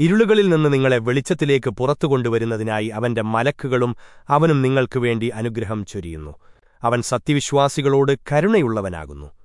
ഇരുളുകളിൽ നിന്ന് നിങ്ങളെ വെളിച്ചത്തിലേക്ക് പുറത്തു കൊണ്ടുവരുന്നതിനായി അവന്റെ മലക്കുകളും അവനും നിങ്ങൾക്കു വേണ്ടി അനുഗ്രഹം ചൊരിയുന്നു. അവൻ സത്യവിശ്വാസികളോട് കരുണയുള്ളവനാകുന്നു.